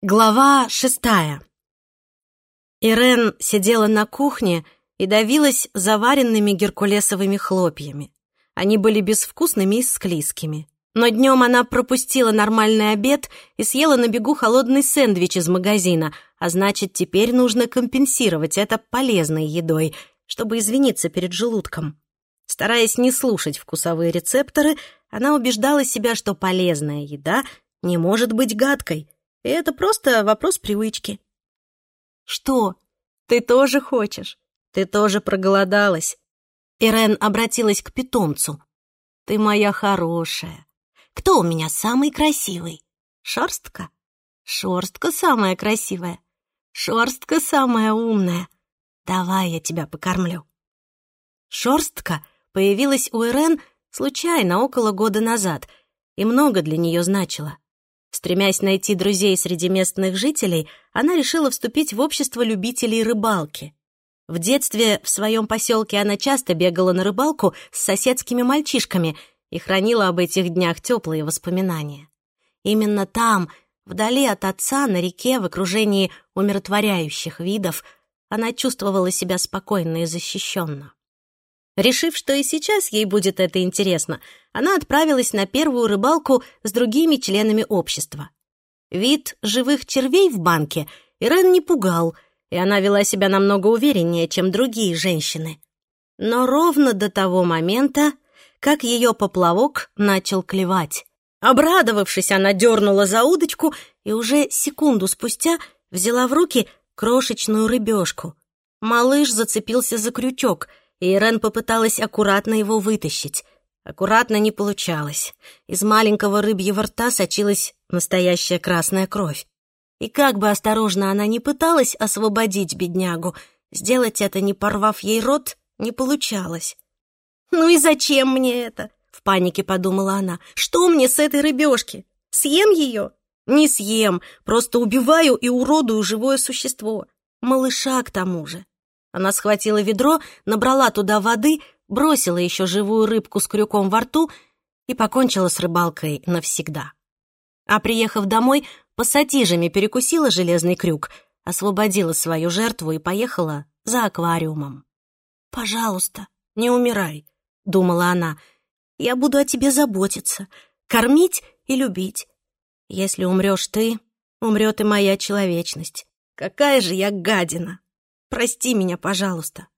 Глава шестая. Ирен сидела на кухне и давилась заваренными геркулесовыми хлопьями. Они были безвкусными и склизкими. Но днем она пропустила нормальный обед и съела на бегу холодный сэндвич из магазина, а значит, теперь нужно компенсировать это полезной едой, чтобы извиниться перед желудком. Стараясь не слушать вкусовые рецепторы, она убеждала себя, что полезная еда не может быть гадкой — и это просто вопрос привычки. «Что? Ты тоже хочешь? Ты тоже проголодалась?» Ирен обратилась к питомцу. «Ты моя хорошая. Кто у меня самый красивый? Шорстка? Шорстка самая красивая. Шорстка самая умная. Давай я тебя покормлю». Шорстка появилась у Ирен случайно около года назад и много для нее значила. Стремясь найти друзей среди местных жителей, она решила вступить в общество любителей рыбалки. В детстве в своем поселке она часто бегала на рыбалку с соседскими мальчишками и хранила об этих днях теплые воспоминания. Именно там, вдали от отца, на реке, в окружении умиротворяющих видов, она чувствовала себя спокойно и защищенно. Решив, что и сейчас ей будет это интересно, она отправилась на первую рыбалку с другими членами общества. Вид живых червей в банке Ирен не пугал, и она вела себя намного увереннее, чем другие женщины. Но ровно до того момента, как ее поплавок начал клевать. Обрадовавшись, она дернула за удочку и уже секунду спустя взяла в руки крошечную рыбешку. Малыш зацепился за крючок — Ирен попыталась аккуратно его вытащить. Аккуратно не получалось. Из маленького рыбьего рта сочилась настоящая красная кровь. И как бы осторожно она ни пыталась освободить беднягу, сделать это, не порвав ей рот, не получалось. «Ну и зачем мне это?» — в панике подумала она. «Что мне с этой рыбешки? Съем ее?» «Не съем, просто убиваю и уродую живое существо. Малыша к тому же. Она схватила ведро, набрала туда воды, бросила еще живую рыбку с крюком во рту и покончила с рыбалкой навсегда. А приехав домой, пассатижами перекусила железный крюк, освободила свою жертву и поехала за аквариумом. «Пожалуйста, не умирай», — думала она. «Я буду о тебе заботиться, кормить и любить. Если умрешь ты, умрет и моя человечность. Какая же я гадина!» Прости меня, пожалуйста».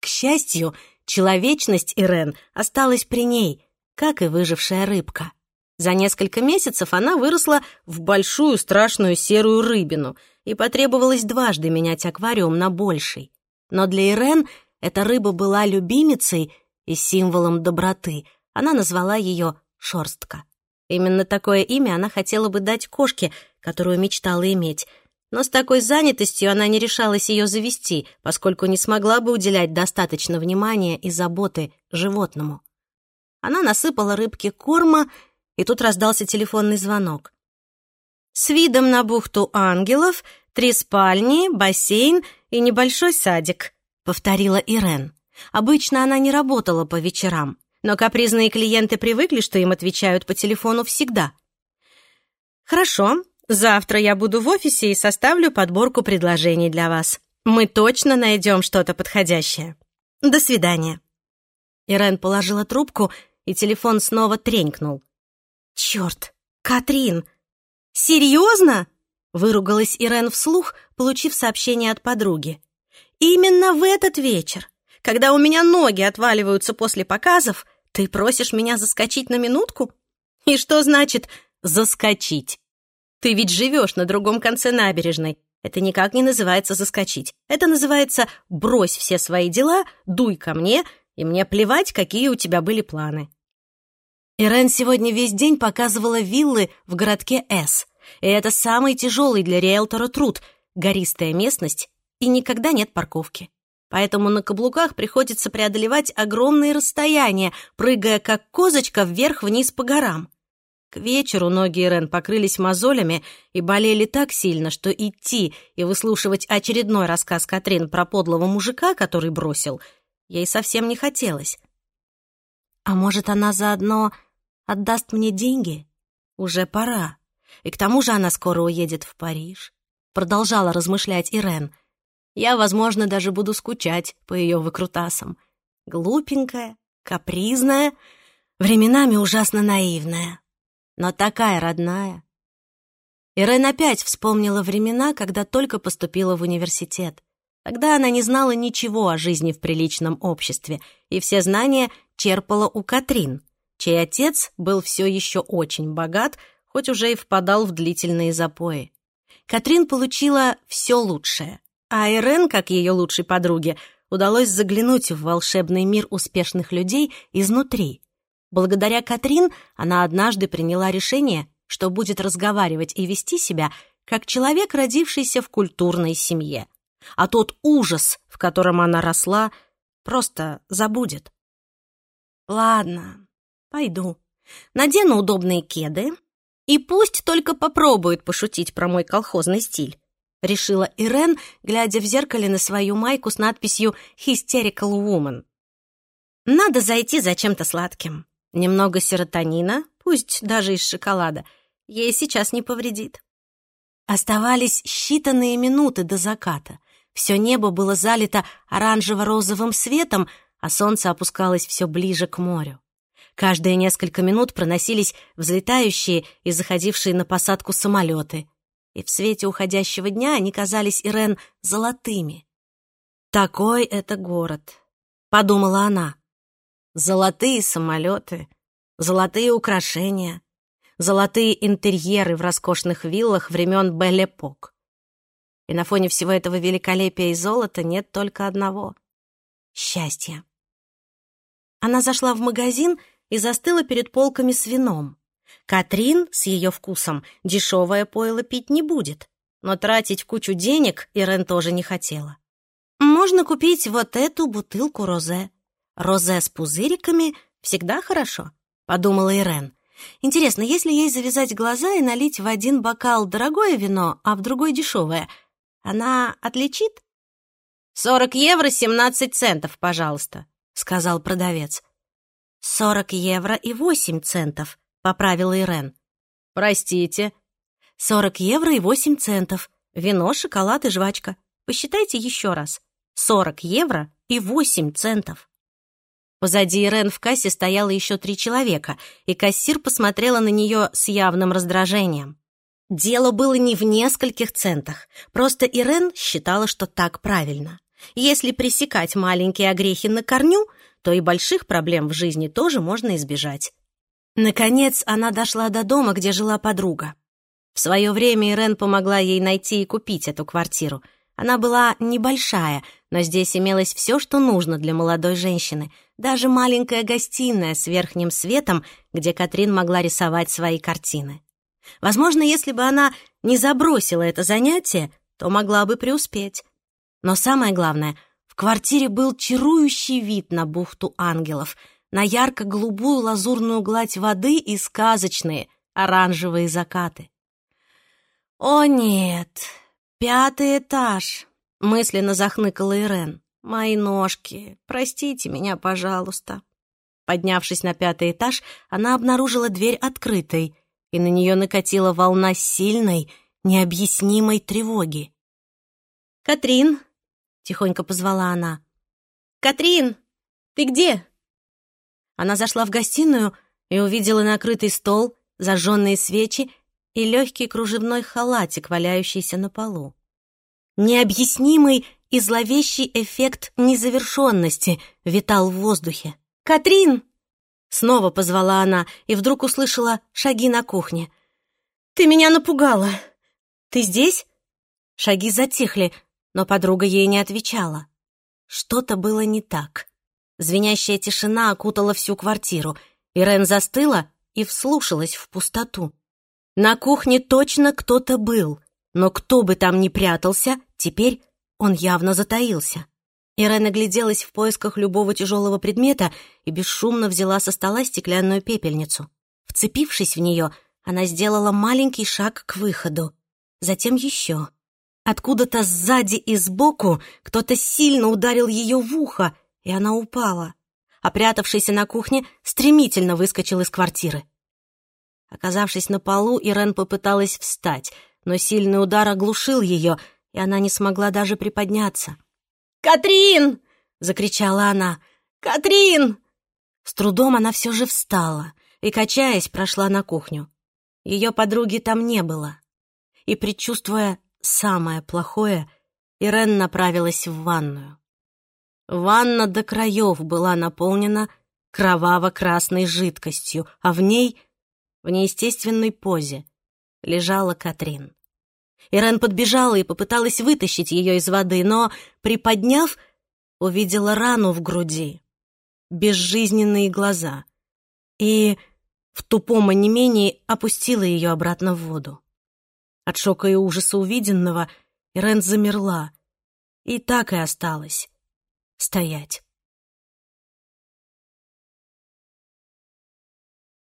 К счастью, человечность Ирен осталась при ней, как и выжившая рыбка. За несколько месяцев она выросла в большую страшную серую рыбину и потребовалось дважды менять аквариум на больший. Но для Ирен эта рыба была любимицей и символом доброты. Она назвала ее Шорстка. Именно такое имя она хотела бы дать кошке, которую мечтала иметь — но с такой занятостью она не решалась ее завести, поскольку не смогла бы уделять достаточно внимания и заботы животному. Она насыпала рыбке корма, и тут раздался телефонный звонок. С видом на бухту ангелов, три спальни, бассейн и небольшой садик, повторила Ирен. Обычно она не работала по вечерам, но капризные клиенты привыкли, что им отвечают по телефону всегда. «Хорошо, Завтра я буду в офисе и составлю подборку предложений для вас. Мы точно найдем что-то подходящее. До свидания». Ирен положила трубку, и телефон снова тренькнул. «Черт! Катрин! Серьезно?» — выругалась Ирен вслух, получив сообщение от подруги. «Именно в этот вечер, когда у меня ноги отваливаются после показов, ты просишь меня заскочить на минутку? И что значит «заскочить»? Ты ведь живешь на другом конце набережной. Это никак не называется заскочить. Это называется брось все свои дела, дуй ко мне, и мне плевать, какие у тебя были планы. Ирен сегодня весь день показывала виллы в городке С. И это самый тяжелый для риэлтора труд — гористая местность, и никогда нет парковки. Поэтому на каблуках приходится преодолевать огромные расстояния, прыгая как козочка вверх-вниз по горам. Вечеру ноги Ирен покрылись мозолями и болели так сильно, что идти и выслушивать очередной рассказ Катрин про подлого мужика, который бросил, ей совсем не хотелось. А может, она заодно отдаст мне деньги? Уже пора. И к тому же она скоро уедет в Париж. Продолжала размышлять Ирен. Я, возможно, даже буду скучать по ее выкрутасам. Глупенькая, капризная, временами ужасно наивная. Но такая родная. Ирен опять вспомнила времена, когда только поступила в университет. Тогда она не знала ничего о жизни в приличном обществе, и все знания черпала у Катрин, чей отец был все еще очень богат, хоть уже и впадал в длительные запои. Катрин получила все лучшее, а Ирен, как ее лучшей подруге, удалось заглянуть в волшебный мир успешных людей изнутри. Благодаря Катрин она однажды приняла решение, что будет разговаривать и вести себя как человек, родившийся в культурной семье. А тот ужас, в котором она росла, просто забудет. Ладно, пойду. Надену удобные кеды, и пусть только попробует пошутить про мой колхозный стиль. Решила Ирен, глядя в зеркале на свою майку с надписью «Hysterical Woman». Надо зайти за чем-то сладким. Немного серотонина, пусть даже из шоколада, ей сейчас не повредит. Оставались считанные минуты до заката. Все небо было залито оранжево-розовым светом, а солнце опускалось все ближе к морю. Каждые несколько минут проносились взлетающие и заходившие на посадку самолеты, и в свете уходящего дня они казались Ирен золотыми. «Такой это город», — подумала она. Золотые самолеты, золотые украшения, золотые интерьеры в роскошных виллах времен Беллепок. И на фоне всего этого великолепия и золота нет только одного — счастья. Она зашла в магазин и застыла перед полками с вином. Катрин с ее вкусом дешевое пойло пить не будет, но тратить кучу денег Ирен тоже не хотела. Можно купить вот эту бутылку розе. Розе с пузыриками всегда хорошо, подумала Ирен. Интересно, если ей завязать глаза и налить в один бокал дорогое вино, а в другой дешевое, она отличит? «Сорок евро семнадцать центов, пожалуйста», — сказал продавец. «Сорок евро и восемь центов», — поправила Ирен. «Простите». «Сорок евро и восемь центов. Вино, шоколад и жвачка. Посчитайте еще раз. Сорок евро и восемь центов». Позади Ирен в кассе стояло еще три человека, и кассир посмотрела на нее с явным раздражением. Дело было не в нескольких центах, просто Ирен считала, что так правильно. Если пресекать маленькие огрехи на корню, то и больших проблем в жизни тоже можно избежать. Наконец, она дошла до дома, где жила подруга. В свое время Ирен помогла ей найти и купить эту квартиру. Она была небольшая, но здесь имелось все, что нужно для молодой женщины. Даже маленькая гостиная с верхним светом, где Катрин могла рисовать свои картины. Возможно, если бы она не забросила это занятие, то могла бы преуспеть. Но самое главное, в квартире был чарующий вид на бухту ангелов, на ярко-голубую лазурную гладь воды и сказочные оранжевые закаты. «О нет, пятый этаж!» — мысленно захныкала Ирен. «Мои ножки, простите меня, пожалуйста». Поднявшись на пятый этаж, она обнаружила дверь открытой, и на нее накатила волна сильной, необъяснимой тревоги. «Катрин!» — тихонько позвала она. «Катрин, ты где?» Она зашла в гостиную и увидела накрытый стол, зажженные свечи и легкий кружевной халатик, валяющийся на полу. Необъяснимый и зловещий эффект незавершенности витал в воздухе. «Катрин!» Снова позвала она и вдруг услышала шаги на кухне. «Ты меня напугала! Ты здесь?» Шаги затихли, но подруга ей не отвечала. Что-то было не так. Звенящая тишина окутала всю квартиру. Ирен застыла и вслушалась в пустоту. На кухне точно кто-то был, но кто бы там ни прятался, теперь он явно затаился. Ирен огляделась в поисках любого тяжелого предмета и бесшумно взяла со стола стеклянную пепельницу. Вцепившись в нее, она сделала маленький шаг к выходу. Затем еще. Откуда-то сзади и сбоку кто-то сильно ударил ее в ухо, и она упала. Опрятавшийся на кухне стремительно выскочил из квартиры. Оказавшись на полу, Ирен попыталась встать, но сильный удар оглушил ее, и она не смогла даже приподняться. «Катрин!» — закричала она. «Катрин!» С трудом она все же встала и, качаясь, прошла на кухню. Ее подруги там не было. И, предчувствуя самое плохое, Ирен направилась в ванную. Ванна до краев была наполнена кроваво-красной жидкостью, а в ней, в неестественной позе, лежала Катрин. Ирен подбежала и попыталась вытащить ее из воды, но, приподняв, увидела рану в груди, безжизненные глаза и в тупом онемении опустила ее обратно в воду. От шока и ужаса увиденного Ирен замерла и так и осталась стоять.